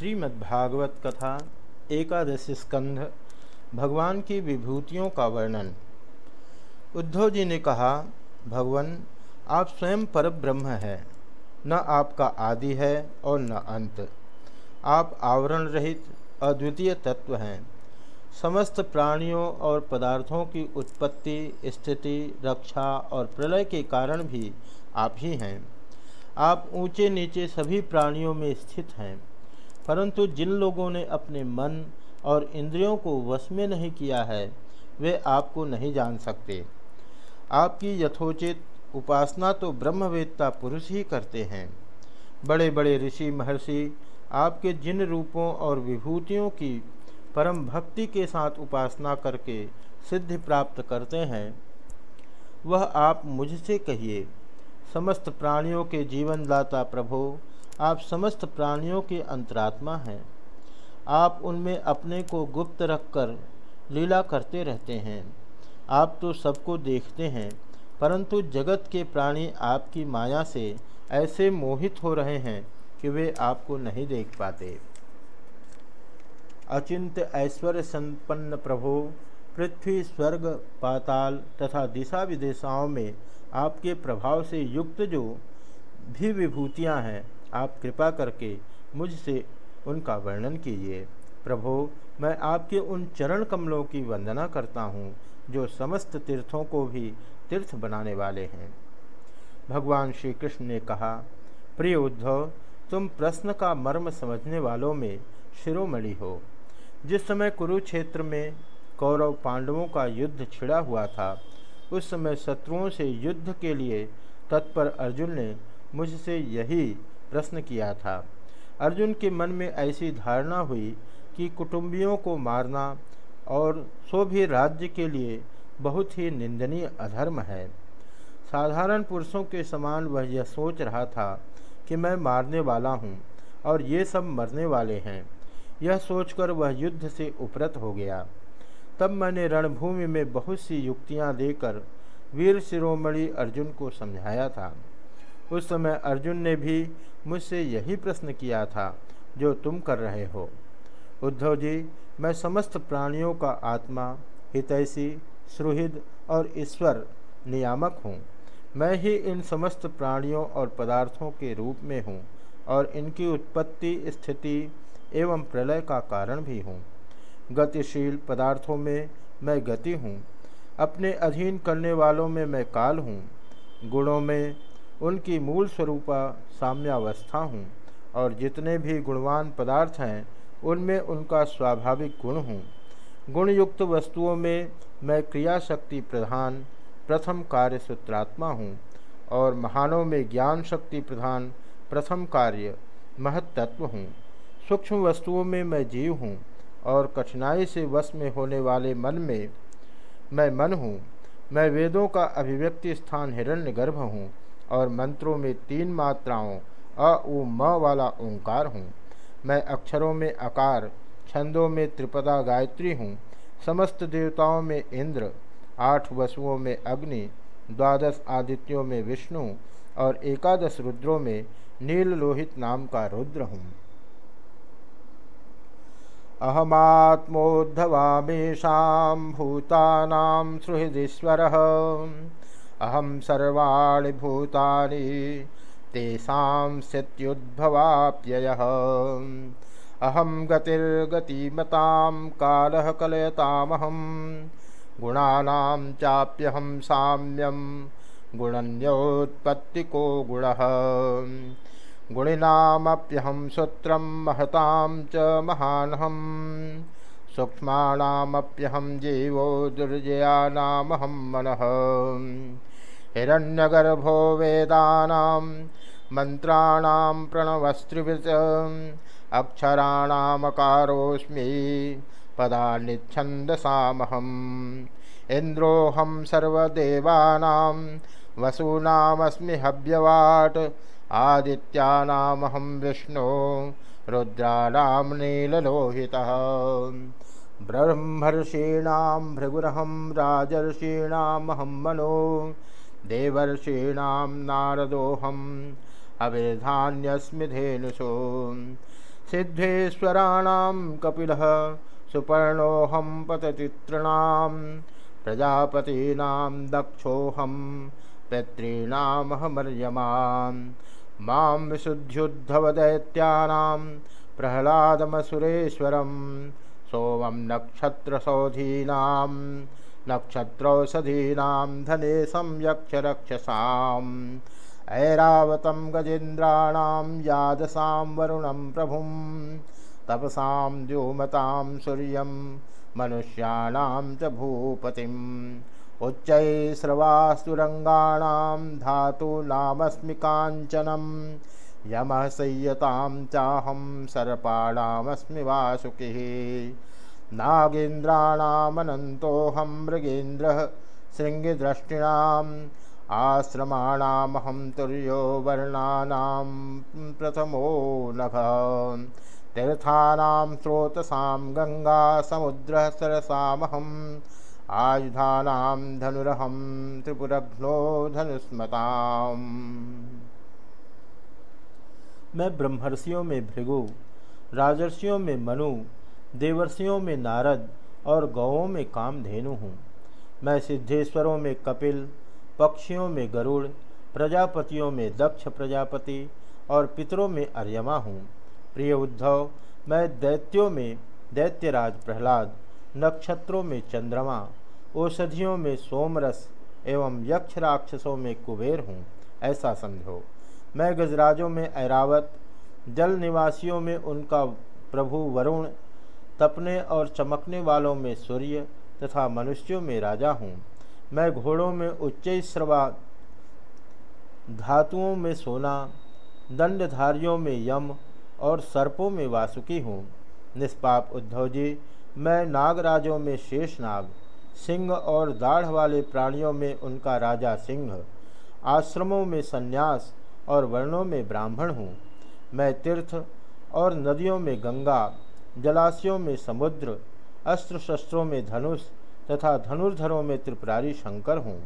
श्रीमद्भागवत कथा एकादश स्कंध, भगवान की विभूतियों का वर्णन। उद्धव जी ने कहा, भगवान, आप स्वयं पर ब्रह्म है। न आपका आदि है और न अंत। आप आवरण रहित, अद्वितीय तत्व हैं। समस्त प्राणियों और पदार्थों की उत्पत्ति, स्थिति, रक्षा और प्रलय के कारण भी आप ही हैं। आप ऊँचे नीचे सभी प्राणियों में स्थित हैं। परंतु जिन लोगों ने अपने मन और इंद्रियों को वश में नहीं किया है, वे आपको नहीं जान सकते। आपकी यथोचित उपासना तो ब्रह्मवेत्ता पुरुष ही करते हैं। बड़े बड़े ऋषि महर्षि आपके जिन रूपों और विभूतियों की परम भक्ति के साथ उपासना करके सिद्धि प्राप्त करते हैं, वह आप मुझसे कहिए, समस्त प्राणियों के जीवनदाता प्रभो आप समस्त प्राणियों के अंतरात्मा हैं। आप उनमें अपने को गुप्त रखकर लीला करते रहते हैं। आप तो सबको देखते हैं, परंतु जगत के प्राणी आपकी माया से ऐसे मोहित हो रहे हैं कि वे आपको नहीं देख पाते। अचिंत ऐश्वर्य संपन्न प्रभो, पृथ्वी, स्वर्ग, पाताल तथा दिशा विदेशाओं में आपके प्रभाव से युक्त जो भी विभूतियाँ हैं आप कृपा करके मुझसे उनका वर्णन कीजिए। प्रभो, मैं आपके उन चरण कमलों की वंदना करता हूँ, जो समस्त तीर्थों को भी तीर्थ बनाने वाले हैं। भगवान श्री कृष्ण ने कहा, प्रिय उद्धव, तुम प्रश्न का मर्म समझने वालों में शिरोमणि हो। जिस समय कुरुक्षेत्र में कौरव पांडवों का युद्ध छिड़ा हुआ था, उस समय शत्रुओं से युद्ध के लिए तत्पर अर्जुन ने मुझसे यही प्रश्न किया था। अर्जुन के मन में ऐसी धारणा हुई कि कुटुंबियों को मारना और सो भी राज्य के लिए बहुत ही निंदनीय अधर्म है। साधारण पुरुषों के समान वह यह सोच रहा था कि मैं मारने वाला हूँ और ये सब मरने वाले हैं। यह सोचकर वह युद्ध से उपरत हो गया। तब मैंने रणभूमि में बहुत सी युक्तियाँ देकर वीर शिरोमणि अर्जुन को समझाया था। उस समय अर्जुन ने भी मुझसे यही प्रश्न किया था, जो तुम कर रहे हो। उद्धव जी, मैं समस्त प्राणियों का आत्मा, हितैषी, सुहृद और ईश्वर नियामक हूँ। मैं ही इन समस्त प्राणियों और पदार्थों के रूप में हूँ और इनकी उत्पत्ति, स्थिति एवं प्रलय का कारण भी हूँ। गतिशील पदार्थों में मैं गति हूँ। अपने अधीन करने वालों में मैं काल हूँ। गुणों में उनकी मूल स्वरूपा साम्यावस्था हूँ, और जितने भी गुणवान पदार्थ हैं, उनमें उनका स्वाभाविक गुण हूँ। गुणयुक्त वस्तुओं में मैं क्रियाशक्ति प्रधान, प्रथम कार्य सूत्रात्मा हूँ, और महानों में ज्ञान शक्ति प्रधान, प्रथम कार्य महत्त्व हूँ। सूक्ष्म वस्तुओं में मैं जीव हूँ, और कठिनाई से वश में होने वाले मन में मैं मन हूँ। मैं वेदों का अभिव्यक्ति स्थान हिरण्य गर्भ हूँ और मंत्रों में तीन मात्राओं, अ, उ, म वाला ओंकार हूँ। मैं अक्षरों में आकार, छंदों में त्रिपदा गायत्री हूँ। समस्त देवताओं में इंद्र, आठ वसुओं में अग्नि, द्वादश आदित्यों में विष्णु और एकादश रुद्रों में नील लोहित नाम का रुद्र हूँ। अहमात्मोद्धवामेशा भूतानां सुहृदीश्वरः अहम सर्वाणि भूतानि, तेषां स्थित्युद्भवाप्ययः अहं गतिर्गतिमतां कालः कलयतामहं, गुणानां चाप्यहं साम्यं, गुणन्योत्पत्तिको गुणः। गुणिनामप्यहं सूत्रं महतां च महानहं, सूक्ष्माणामप्यहं जीवो दुर्जयानामहं मनः। हिरण्यगर्भो वेदानां मन्त्राणां प्रणवस्त्रिवृत अक्षराणामकारोऽस्मि पदानिच्छन्दसामहम् इन्द्रोऽहं सर्वदेवानां वसूनामस्मि हव्यवाट् आदित्यानामहं विष्णु रुद्राणां नीललोहितः ब्रह्मर्षीणां भृगुरहं राजर्षीणामहं मनो देवर्षीणां नारदोऽहम् अविधान्यस्मि धेनुषो सिद्धेश्वराणां कपिलः सुपर्णोऽहं पततितॄणां प्रजापतीनां दक्षोऽहं पितॄणामहमर्यमां माँ विशुद्ध्युद्धवदैत्यानां प्रह्लादमसुरेश्वरं, सोमं नक्षत्रसौधीनां नक्षत्रौषधीनां धनेशं यक्षरक्षसाम् ऐरावतं गजेन्द्राणां यादसां वरुणं प्रभुं। तपसां द्योमतां सूर्यं, मनुष्याणां च भूपतिम्। उच्चैस्रवास्तुरङ्गाणां धातूनामस्मि काञ्चनं यमः संयतां चाहं सर्पाणामस्मि वासुकिः। नागेन्द्राणामनन्तोऽहं मृगेन्द्रः शृङ्गिदृष्टिणाम् आश्रमाणामहं तुर्यो वर्णानां प्रथमो नभ। तीर्थानां गङ्गा समुद्रः सरसामहम् आयुधानां धनुरहं त्रिपुरघ्नो धनुस्मताम् मैं ब्रह्मर्षियों में भृगु, राजर्षियों में मनु देवर्षियों में नारद और गौों में कामधेनु हूँ। मैं सिद्धेश्वरों में कपिल, पक्षियों में गरुड़, प्रजापतियों में दक्ष प्रजापति और पितरों में अर्यमा हूँ। प्रिय उद्धव, मैं दैत्यों में दैत्यराज प्रहलाद, नक्षत्रों में चंद्रमा, औषधियों में सोमरस एवं यक्ष राक्षसों में कुबेर हूँ, ऐसा समझो। मैं गजराजों में ऐरावत, जल निवासियों में उनका प्रभु वरुण तपने और चमकने वालों में सूर्य तथा मनुष्यों में राजा हूँ। मैं घोड़ों में उच्च श्रवा धातुओं में सोना, दंडधारियों में यम और सर्पों में वासुकी हूँ। निष्पाप उद्धव जी मैं नागराजों में शेष नाग, सिंह और दाढ़ वाले प्राणियों में उनका राजा सिंह, आश्रमों में संन्यास और वर्णों में ब्राह्मण हूँ। मैं तीर्थ और नदियों में गंगा जलाशयों में समुद्र अस्त्र शस्त्रों में धनुष तथा धनुर्धरों में त्रिपुरारी शंकर हूँ।